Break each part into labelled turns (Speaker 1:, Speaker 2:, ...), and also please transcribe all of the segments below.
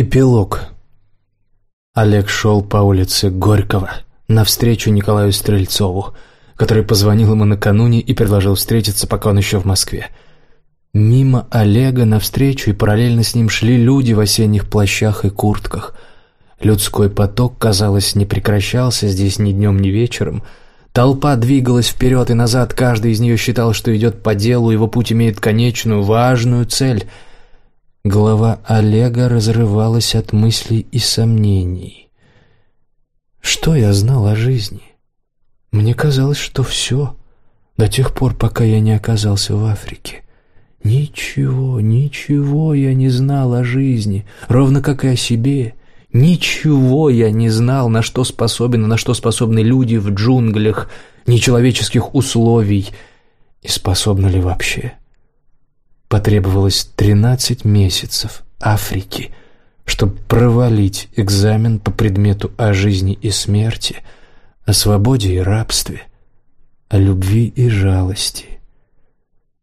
Speaker 1: Эпилог. Олег шел по улице Горького навстречу Николаю Стрельцову, который позвонил ему накануне и предложил встретиться, пока он еще в Москве. Мимо Олега навстречу и параллельно с ним шли люди в осенних плащах и куртках. Людской поток, казалось, не прекращался здесь ни днем, ни вечером. Толпа двигалась вперед и назад, каждый из нее считал, что идет по делу, его путь имеет конечную, важную цель — Голова Олега разрывалась от мыслей и сомнений. Что я знал о жизни? Мне казалось, что все, до тех пор, пока я не оказался в Африке. Ничего, ничего я не знал о жизни, ровно как и о себе. Ничего я не знал, на что способен, на что способны люди в джунглях, нечеловеческих условий, и способны ли вообще. Потребовалось 13 месяцев Африки, чтобы провалить экзамен по предмету о жизни и смерти, о свободе и рабстве, о любви и жалости.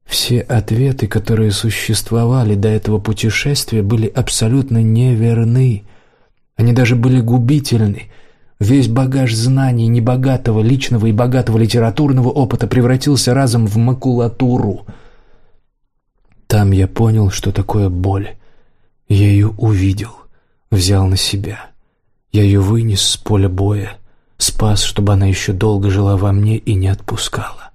Speaker 1: Все ответы, которые существовали до этого путешествия, были абсолютно неверны. Они даже были губительны. Весь багаж знаний небогатого личного и богатого литературного опыта превратился разом в макулатуру — там я понял, что такое боль. Я ее увидел, взял на себя. Я ее вынес с поля боя, спас, чтобы она еще долго жила во мне и не отпускала.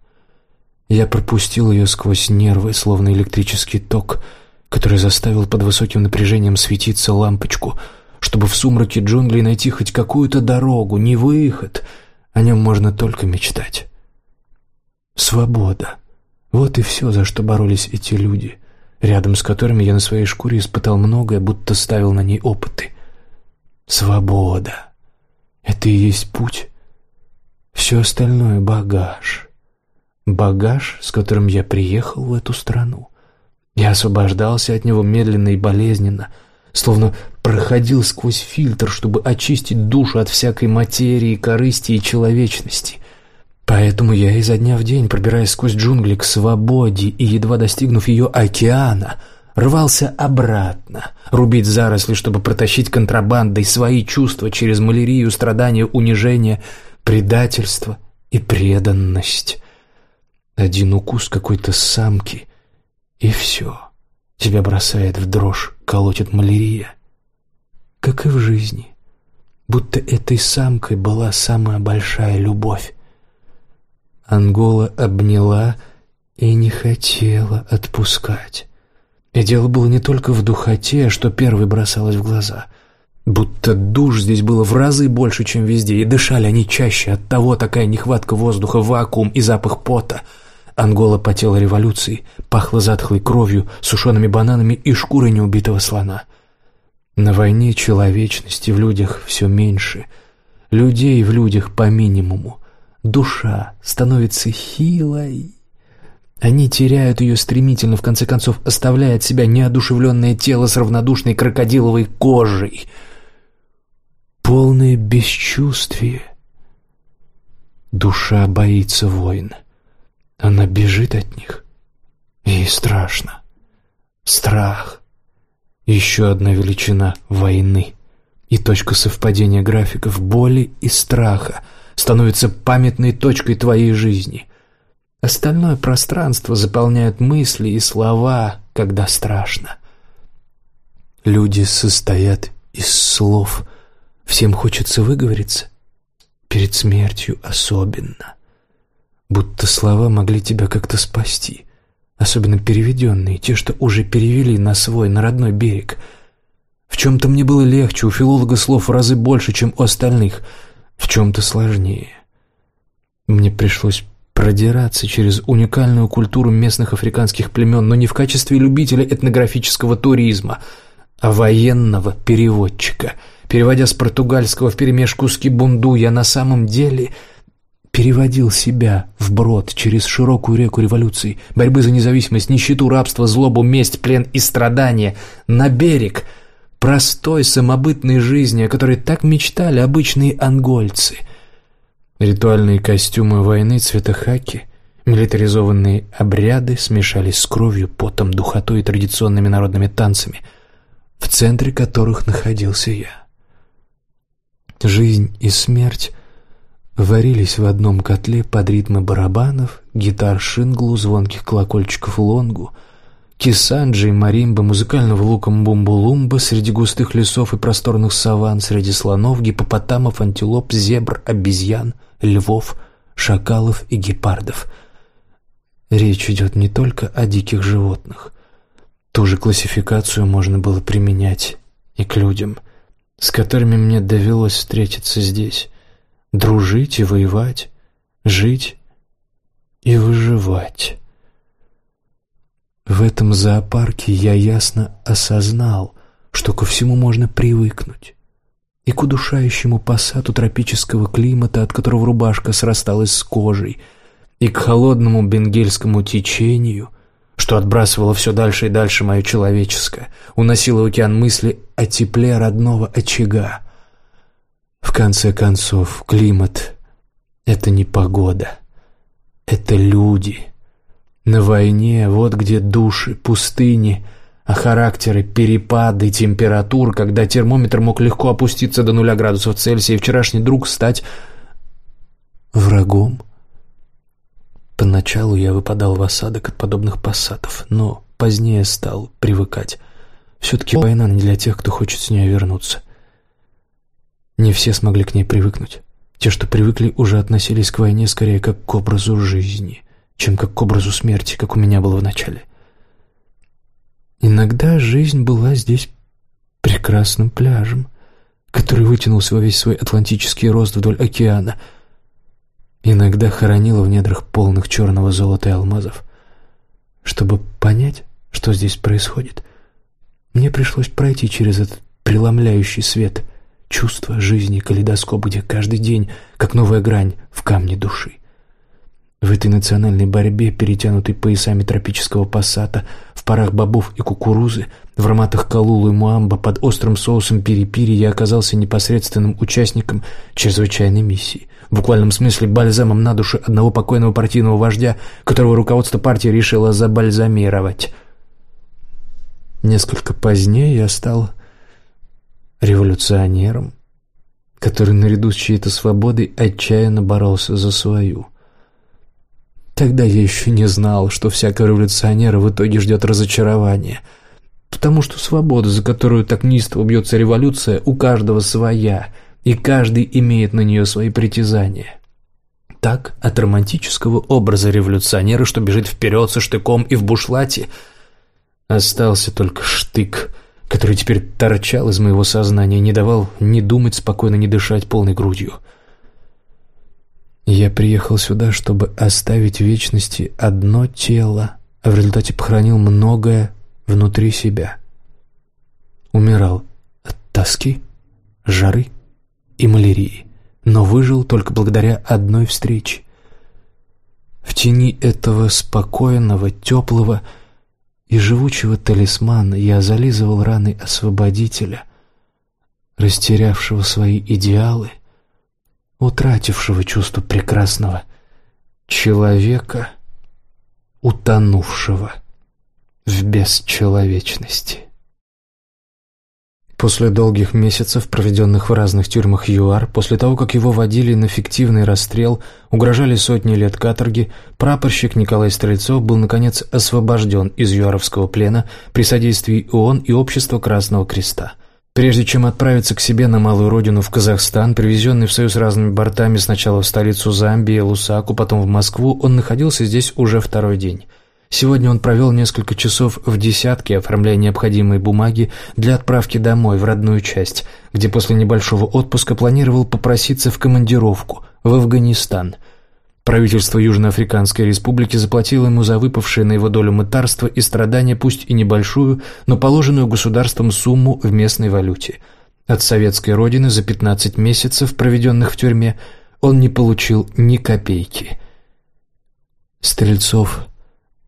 Speaker 1: Я пропустил ее сквозь нервы, словно электрический ток, который заставил под высоким напряжением светиться лампочку, чтобы в сумраке джунглей найти хоть какую-то дорогу, не выход. О нем можно только мечтать. Свобода. Вот и все, за что боролись эти люди рядом с которыми я на своей шкуре испытал многое, будто ставил на ней опыты. Свобода. Это и есть путь. Все остальное — багаж. Багаж, с которым я приехал в эту страну. Я освобождался от него медленно и болезненно, словно проходил сквозь фильтр, чтобы очистить душу от всякой материи, корысти и человечности. Поэтому я изо дня в день, пробираясь сквозь джунгли к свободе и, едва достигнув ее океана, рвался обратно, рубить заросли, чтобы протащить контрабандой свои чувства через малярию, страдания, унижение, предательство и преданность. Один укус какой-то самки, и все. Тебя бросает в дрожь, колотит малярия. Как и в жизни. Будто этой самкой была самая большая любовь. Ангола обняла и не хотела отпускать. И дело было не только в духоте, что первой бросалось в глаза. Будто душ здесь было в разы больше, чем везде, и дышали они чаще, от того такая нехватка воздуха, вакуум и запах пота. Ангола потела революцией, пахла затхлой кровью, сушеными бананами и шкурой неубитого слона. На войне человечности в людях все меньше, людей в людях по минимуму душа становится хилой. Они теряют ее стремительно, в конце концов, оставляя от себя неодушевленное тело с равнодушной крокодиловой кожей. Полное бесчувствие. Душа боится войн. Она бежит от них. Ей страшно. Страх. Еще одна величина войны. И точка совпадения графиков боли и страха — становится памятной точкой твоей жизни. Остальное пространство заполняют мысли и слова, когда страшно. Люди состоят из слов. Всем хочется выговориться. Перед смертью особенно. Будто слова могли тебя как-то спасти. Особенно переведенные, те, что уже перевели на свой, на родной берег. В чем-то мне было легче, у филолога слов в разы больше, чем у остальных — в чем-то сложнее. Мне пришлось продираться через уникальную культуру местных африканских племен, но не в качестве любителя этнографического туризма, а военного переводчика. Переводя с португальского вперемешку с кибунду, я на самом деле переводил себя вброд через широкую реку революций, борьбы за независимость, нищету, рабство, злобу, месть, плен и страдания, на берег — простой самобытной жизни, о которой так мечтали обычные ангольцы. Ритуальные костюмы войны цвета хаки, милитаризованные обряды смешались с кровью, потом, духотой и традиционными народными танцами. в центре которых находился я. Жизнь и смерть варились в одном котле под ритмы барабанов, гитар шинглу, звонких колокольчиков лонгу, кисанджи маримба, музыкального лука мбумбулумба среди густых лесов и просторных саван, среди слонов, гипопотамов, антилоп, зебр, обезьян, львов, шакалов и гепардов. Речь идет не только о диких животных. Ту же классификацию можно было применять и к людям, с которыми мне довелось встретиться здесь дружить и воевать, жить и выживать. В этом зоопарке я ясно осознал, что ко всему можно привыкнуть. И к удушающему пассату тропического климата, от которого рубашка срасталась с кожей, и к холодному бенгельскому течению, что отбрасывало все дальше и дальше мое человеческое, уносило океан мысли о тепле родного очага, в конце концов, климат — это не погода, это люди. На войне вот где души, пустыни, а характеры, перепады температур, когда термометр мог легко опуститься до нуля градусов Цельсия, и вчерашний друг стать врагом. Поначалу я выпадал в осадок от подобных пассатов, но позднее стал привыкать. Все-таки война не для тех, кто хочет с нее вернуться. Не все смогли к ней привыкнуть. Те, что привыкли, уже относились к войне скорее как к образу жизни, чем как к образу смерти, как у меня было в начале. Иногда жизнь была здесь прекрасным пляжем, который вытянулся во весь свой атлантический рост вдоль океана. Иногда хоронила в недрах полных черного золота и алмазов. Чтобы понять, что здесь происходит, мне пришлось пройти через этот преломляющий свет, чувство жизни, калейдоскоп, где каждый день, как новая грань в камне души. В этой национальной борьбе, перетянутой поясами тропического пассата, в парах бобов и кукурузы, в ароматах калулы и муамба, под острым соусом пири-пири я оказался непосредственным участником чрезвычайной миссии. В буквальном смысле бальзамом на душу одного покойного партийного вождя, которого руководство партии решило забальзамировать. Несколько позднее я стал революционером, который наряду с чьей-то свободой отчаянно боролся за свою. Тогда я еще не знал, что всякого революционера в итоге ждет разочарование, потому что свобода, за которую так неистово бьется революция, у каждого своя, и каждый имеет на нее свои притязания. Так, от романтического образа революционера, что бежит вперед со штыком и в бушлате, остался только штык — который теперь торчал из моего сознания, не давал ни думать спокойно, ни дышать полной грудью. Я приехал сюда, чтобы оставить вечности одно тело, а в результате похоронил многое внутри себя. Умирал от тоски, жары и малярии, но выжил только благодаря одной встрече. В тени этого спокойного, теплого, и живучего талисмана я зализывал раны освободителя, растерявшего свои идеалы, утратившего чувство прекрасного человека, утонувшего в бесчеловечности. После долгих месяцев, проведенных в разных тюрьмах ЮАР, после того, как его водили на фиктивный расстрел, угрожали сотни лет каторги, прапорщик Николай Стрельцов был, наконец, освобожден из юаровского плена при содействии ООН и Общества Красного Креста. Прежде чем отправиться к себе на малую родину в Казахстан, привезенный в Союз разными бортами сначала в столицу Замбии, Лусаку, потом в Москву, он находился здесь уже второй день – Сегодня он провел несколько часов в десятке, оформляя необходимые бумаги для отправки домой, в родную часть, где после небольшого отпуска планировал попроситься в командировку, в Афганистан. Правительство Южноафриканской Республики заплатило ему за выпавшее на его долю мытарство и страдания, пусть и небольшую, но положенную государством сумму в местной валюте. От советской родины за 15 месяцев, проведенных в тюрьме, он не получил ни копейки. Стрельцов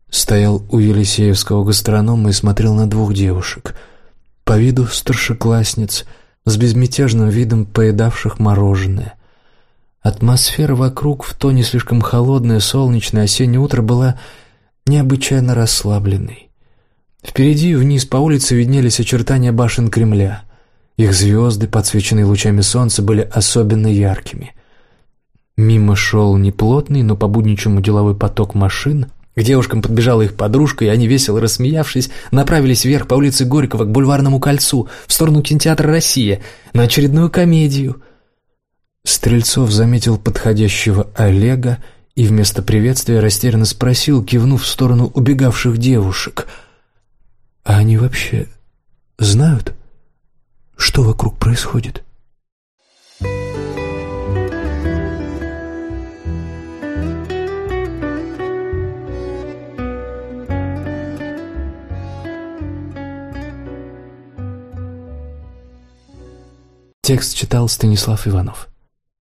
Speaker 1: стоял у Елисеевского гастронома и смотрел на двух девушек, по виду старшеклассниц, с безмятежным видом поедавших мороженое. Атмосфера вокруг в то не слишком холодное солнечное осеннее утро была необычайно расслабленной. Впереди вниз по улице виднелись очертания башен Кремля. Их звезды, подсвеченные лучами солнца, были особенно яркими. Мимо шел неплотный, но по-будничему деловой поток машин. К девушкам подбежала их подружка, и они, весело рассмеявшись, направились вверх по улице Горького к Бульварному кольцу, в сторону кинотеатра «Россия», на очередную комедию. Стрельцов заметил подходящего Олега и вместо приветствия растерянно спросил, кивнув в сторону убегавших девушек. «А они вообще знают, что вокруг происходит?» Текст читал Станислав Иванов.